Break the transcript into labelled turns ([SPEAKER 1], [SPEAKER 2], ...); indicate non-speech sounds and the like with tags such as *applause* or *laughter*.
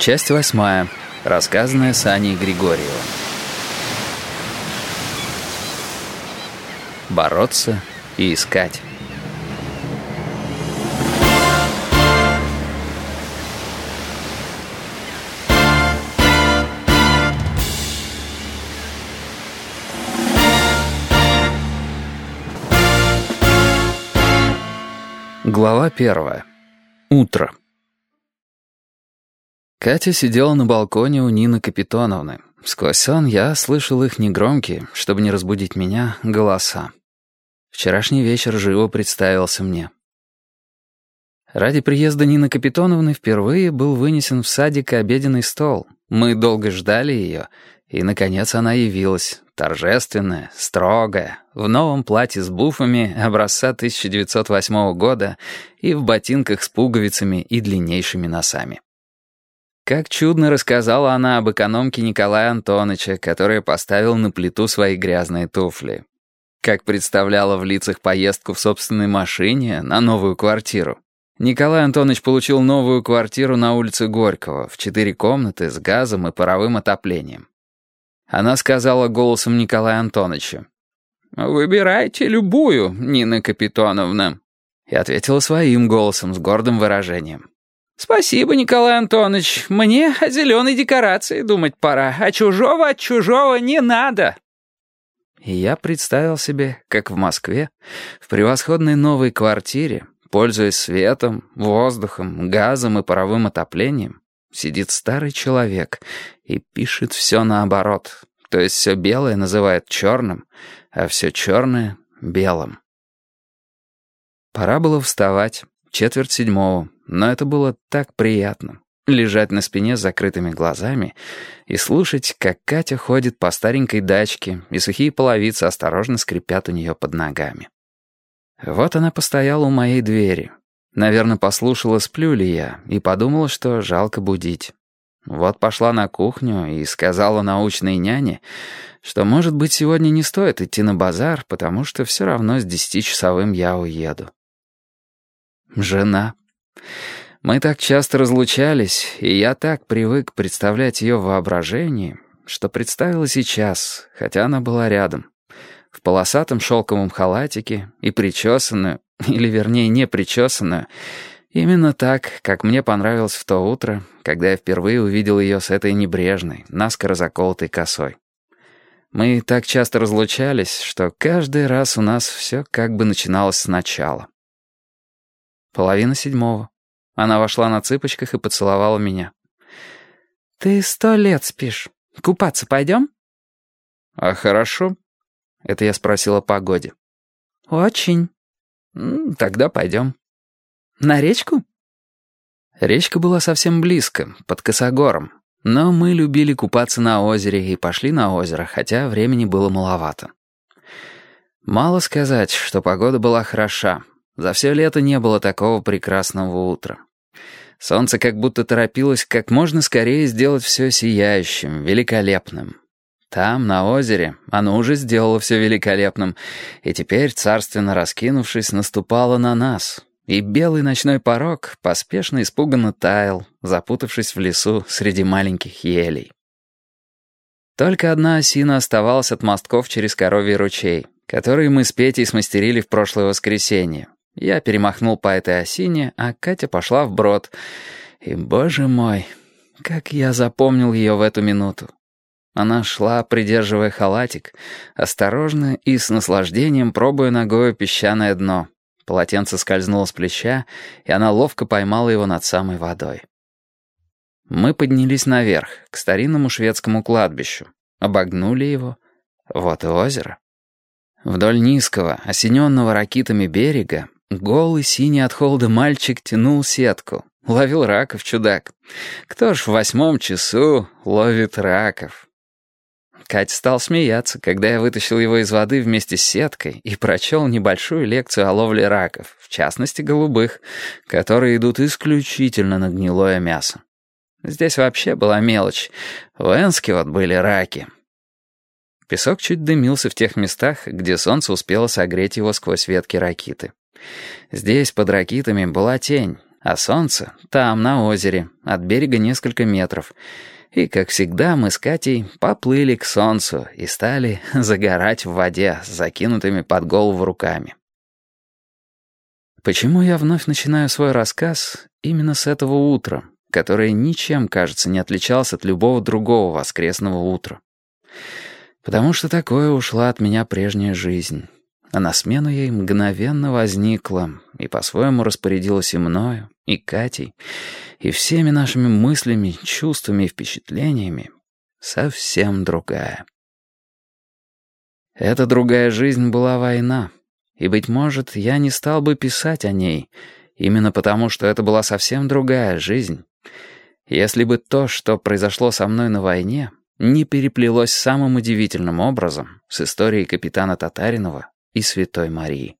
[SPEAKER 1] Часть восьмая. Рассказанная Саней Григорьевым. Бороться и искать. Глава первая. Утро. Катя сидела на балконе у Нины Капитоновны. Сквозь сон я слышал их негромкие, чтобы не разбудить меня, голоса. Вчерашний вечер живо представился мне. Ради приезда Нины Капитоновны впервые был вынесен в садик обеденный стол. Мы долго ждали ее, и, наконец, она явилась, торжественная, строгая, в новом платье с буфами образца 1908 года и в ботинках с пуговицами и длиннейшими носами. Как чудно рассказала она об экономке Николая Антоновича, который поставил на плиту свои грязные туфли. Как представляла в лицах поездку в собственной машине на новую квартиру. Николай Антонович получил новую квартиру на улице Горького в четыре комнаты с газом и паровым отоплением. Она сказала голосом Николая Антоновича. «Выбирайте любую, Нина Капитоновна». И ответила своим голосом с гордым выражением. «Спасибо, Николай Антонович. Мне о зеленой декорации думать пора, а чужого от чужого не надо». И я представил себе, как в Москве, в превосходной новой квартире, пользуясь светом, воздухом, газом и паровым отоплением, сидит старый человек и пишет все наоборот, то есть все белое называет черным, а все черное — белым. Пора было вставать, четверть седьмого, но это было так приятно. Лежать на спине с закрытыми глазами и слушать, как Катя ходит по старенькой дачке, и сухие половицы осторожно скрипят у нее под ногами. Вот она постояла у моей двери. Наверное, послушала, сплю ли я, и подумала, что жалко будить. Вот пошла на кухню и сказала научной няне, что, может быть, сегодня не стоит идти на базар, потому что все равно с десятичасовым я уеду. Жена. Мы так часто разлучались, и я так привык представлять ее в воображении, что представила сейчас, хотя она была рядом, в полосатом шелковом халатике и причесанную, или вернее не причесанную, именно так, как мне понравилось в то утро, когда я впервые увидел ее с этой небрежной, наскоро заколотой косой. Мы так часто разлучались, что каждый раз у нас все как бы начиналось сначала. Половина седьмого. Она вошла на цыпочках и поцеловала меня. «Ты сто лет спишь. Купаться пойдем?» «А хорошо?» Это я спросила о погоде. «Очень. Тогда пойдем». «На речку?» Речка была совсем близко, под Косогором. Но мы любили купаться на озере и пошли на озеро, хотя времени было маловато. Мало сказать, что погода была хороша. За все лето не было такого прекрасного утра. Солнце как будто торопилось как можно скорее сделать все сияющим, великолепным. Там, на озере, оно уже сделало все великолепным, и теперь, царственно раскинувшись, наступало на нас. И белый ночной порог поспешно испуганно таял, запутавшись в лесу среди маленьких елей. Только одна осина оставалась от мостков через коровий ручей, которые мы с Петей смастерили в прошлое воскресенье, я перемахнул по этой осине, а Катя пошла вброд. И, боже мой, как я запомнил ее в эту минуту. Она шла, придерживая халатик, осторожно и с наслаждением пробуя ногой песчаное дно. Полотенце скользнуло с плеча, и она ловко поймала его над самой водой. Мы поднялись наверх, к старинному шведскому кладбищу, обогнули его. Вот и озеро. Вдоль низкого, осененного ракитами берега Голый, синий от холода мальчик тянул сетку. Ловил раков чудак. Кто ж в восьмом часу ловит раков? Кать стал смеяться, когда я вытащил его из воды вместе с сеткой и прочел небольшую лекцию о ловле раков, в частности голубых, которые идут исключительно на гнилое мясо. Здесь вообще была мелочь. В Энске вот были раки. Песок чуть дымился в тех местах, где солнце успело согреть его сквозь ветки ракиты. Здесь, под ракитами, была тень, А солнце там, на озере, от берега несколько метров. И, как всегда, мы с Катей поплыли к солнцу и стали *laughs* загорать в воде с закинутыми под голову руками. Почему я вновь начинаю свой рассказ именно с этого утра, которое ничем, кажется, не отличалось от любого другого воскресного утра? Потому что такое ушла от меня прежняя жизнь, а на смену ей мгновенно возникла и по-своему распорядилась и мною, и Катей, и всеми нашими мыслями, чувствами и впечатлениями совсем другая. Эта другая жизнь была война, и, быть может, я не стал бы писать о ней, именно потому, что это была совсем другая жизнь, если бы то, что произошло со мной на войне, не переплелось самым удивительным образом с историей капитана Татаринова и Святой Марии.